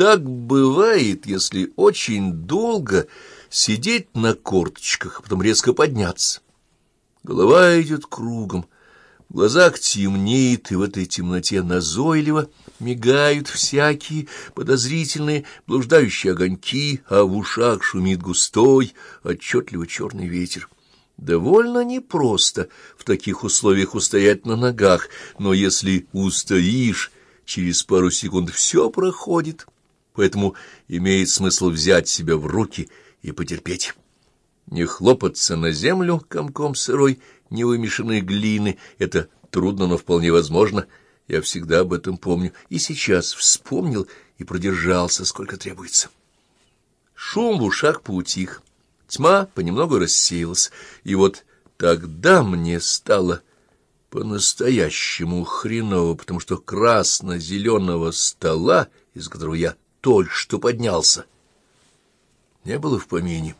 Так бывает, если очень долго сидеть на корточках, а потом резко подняться. Голова идет кругом, в глазах темнеет, и в этой темноте назойливо мигают всякие подозрительные блуждающие огоньки, а в ушах шумит густой, отчетливо черный ветер. Довольно непросто в таких условиях устоять на ногах, но если устоишь, через пару секунд все проходит, поэтому имеет смысл взять себя в руки и потерпеть. Не хлопаться на землю комком сырой, невымешанной глины — это трудно, но вполне возможно. Я всегда об этом помню, и сейчас вспомнил и продержался, сколько требуется. Шум в ушах поутих. Тьма понемногу рассеялась, и вот тогда мне стало по-настоящему хреново, потому что красно-зеленого стола, из которого я только что поднялся, не было в помине.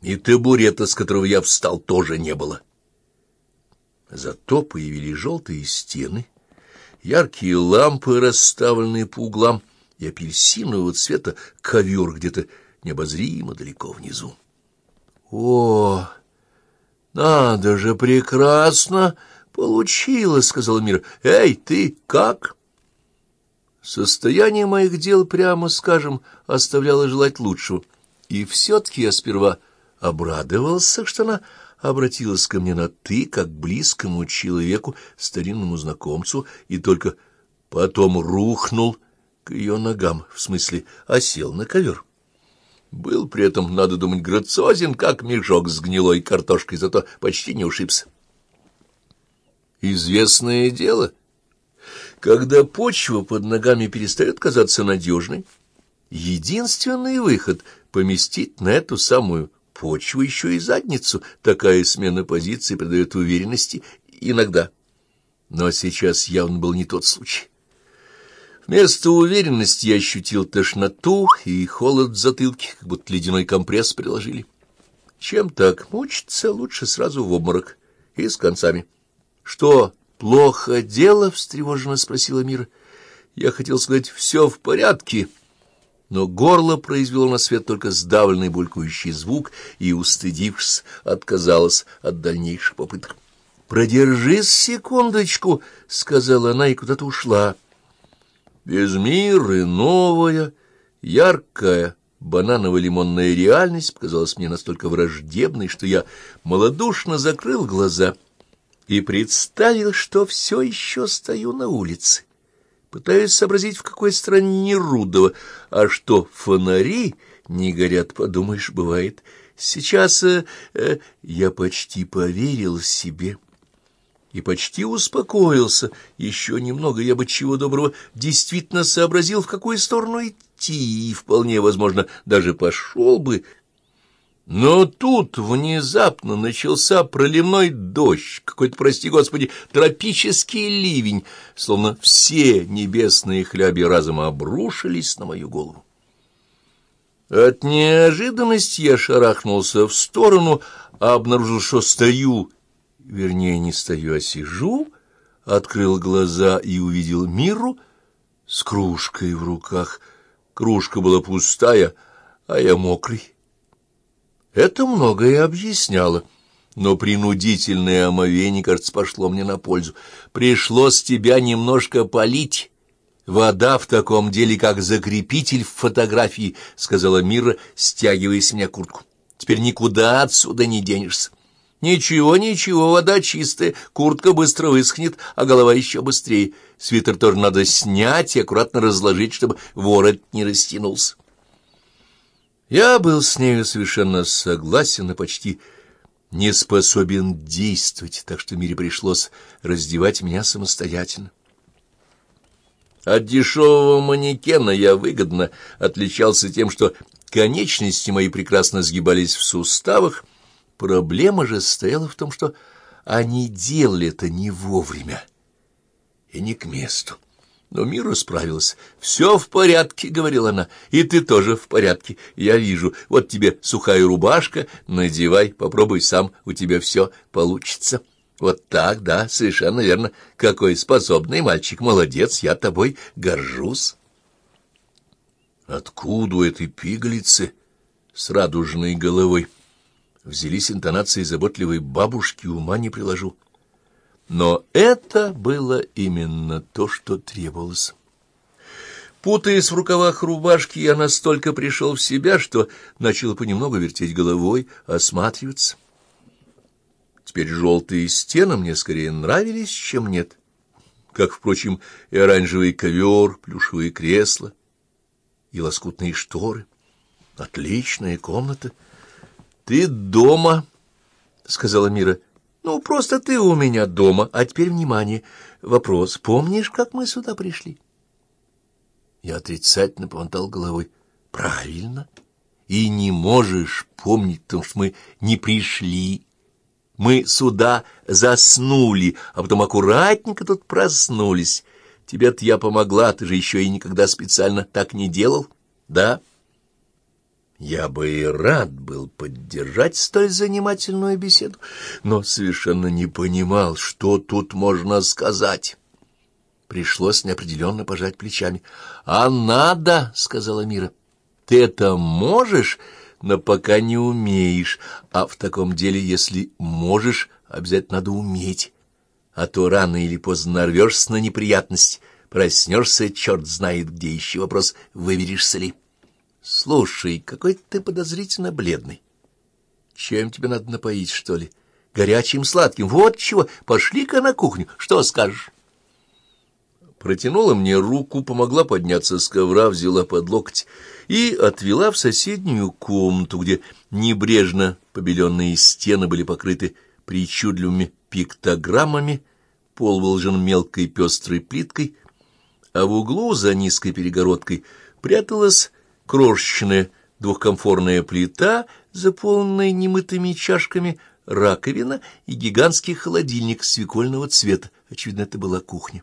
И табурета, с которого я встал, тоже не было. Зато появились желтые стены, яркие лампы, расставленные по углам, и апельсинового цвета ковер где-то необозримо далеко внизу. «О, надо же, прекрасно получилось!» — сказал Мир. «Эй, ты как?» Состояние моих дел, прямо скажем, оставляло желать лучшего. И все-таки я сперва обрадовался, что она обратилась ко мне на «ты», как близкому человеку, старинному знакомцу, и только потом рухнул к ее ногам, в смысле осел на ковер. Был при этом, надо думать, грациозен, как мешок с гнилой картошкой, зато почти не ушибся. Известное дело, когда почва под ногами перестает казаться надежной, единственный выход — поместить на эту самую почву еще и задницу. Такая смена позиции придает уверенности иногда. Но сейчас явно был не тот случай. Вместо уверенности я ощутил тошноту и холод в затылке, как будто ледяной компресс приложили. Чем так мучиться, лучше сразу в обморок и с концами. — Что, плохо дело? — встревоженно спросила Мира. — Я хотел сказать, все в порядке. Но горло произвело на свет только сдавленный булькающий звук, и, устыдившись, отказалась от дальнейших попыток. — Продержись секундочку, — сказала она и куда-то ушла. — без мира новая, яркая, бананово-лимонная реальность показалась мне настолько враждебной, что я малодушно закрыл глаза и представил, что все еще стою на улице. Пытаюсь сообразить, в какой стране Нерудово, а что фонари не горят, подумаешь, бывает. Сейчас э, э, я почти поверил себе и почти успокоился. Еще немного я бы чего доброго действительно сообразил, в какую сторону идти, и вполне возможно даже пошел бы. Но тут внезапно начался проливной дождь, какой-то, прости господи, тропический ливень, словно все небесные хляби разом обрушились на мою голову. От неожиданности я шарахнулся в сторону, а обнаружил, что стою вернее, не стою, а сижу, открыл глаза и увидел Миру с кружкой в руках. Кружка была пустая, а я мокрый. Это многое объясняло, но принудительное омовение, кажется, пошло мне на пользу. Пришлось тебя немножко полить. Вода в таком деле, как закрепитель в фотографии, — сказала Мира, стягивая с меня куртку. Теперь никуда отсюда не денешься. Ничего, ничего, вода чистая, куртка быстро высохнет, а голова еще быстрее. Свитер тоже надо снять и аккуратно разложить, чтобы ворот не растянулся. Я был с нею совершенно согласен и почти не способен действовать, так что Мире пришлось раздевать меня самостоятельно. От дешевого манекена я выгодно отличался тем, что конечности мои прекрасно сгибались в суставах, Проблема же стояла в том, что они делали это не вовремя и не к месту. Но Мира справилась. «Все в порядке», — говорила она, — «и ты тоже в порядке. Я вижу. Вот тебе сухая рубашка, надевай, попробуй сам, у тебя все получится». Вот так, да, совершенно верно. Какой способный мальчик, молодец, я тобой горжусь. Откуда у этой пигалицы с радужной головой взялись интонации заботливой бабушки, ума не приложу. Но это было именно то, что требовалось. Путаясь в рукавах рубашки, я настолько пришел в себя, что начал понемногу вертеть головой, осматриваться. Теперь желтые стены мне скорее нравились, чем нет. Как, впрочем, и оранжевый ковер, плюшевые кресла и лоскутные шторы. Отличная комната. — Ты дома, — сказала Мира. — Ну, просто ты у меня дома. А теперь, внимание, вопрос. Помнишь, как мы сюда пришли? Я отрицательно помотал головой. — Правильно. И не можешь помнить, потому что мы не пришли. Мы сюда заснули, а потом аккуратненько тут проснулись. Тебе-то я помогла, ты же еще и никогда специально так не делал, да? Я бы и рад был поддержать столь занимательную беседу, но совершенно не понимал, что тут можно сказать. Пришлось неопределенно пожать плечами. — А надо, — сказала Мира. — Ты это можешь, но пока не умеешь. А в таком деле, если можешь, обязательно надо уметь. А то рано или поздно нарвешься на неприятность. Проснешься, черт знает где еще вопрос, выберешься ли. Слушай, какой ты подозрительно бледный. Чем тебе надо напоить, что ли? Горячим, сладким. Вот чего. Пошли-ка на кухню. Что скажешь? протянула мне руку, помогла подняться с ковра, взяла под локоть и отвела в соседнюю комнату, где небрежно побеленные стены были покрыты причудливыми пиктограммами, пол выложен мелкой пестрой плиткой, а в углу за низкой перегородкой пряталась крошечная двухкомфорная плита, заполненная немытыми чашками, раковина и гигантский холодильник свекольного цвета. Очевидно, это была кухня.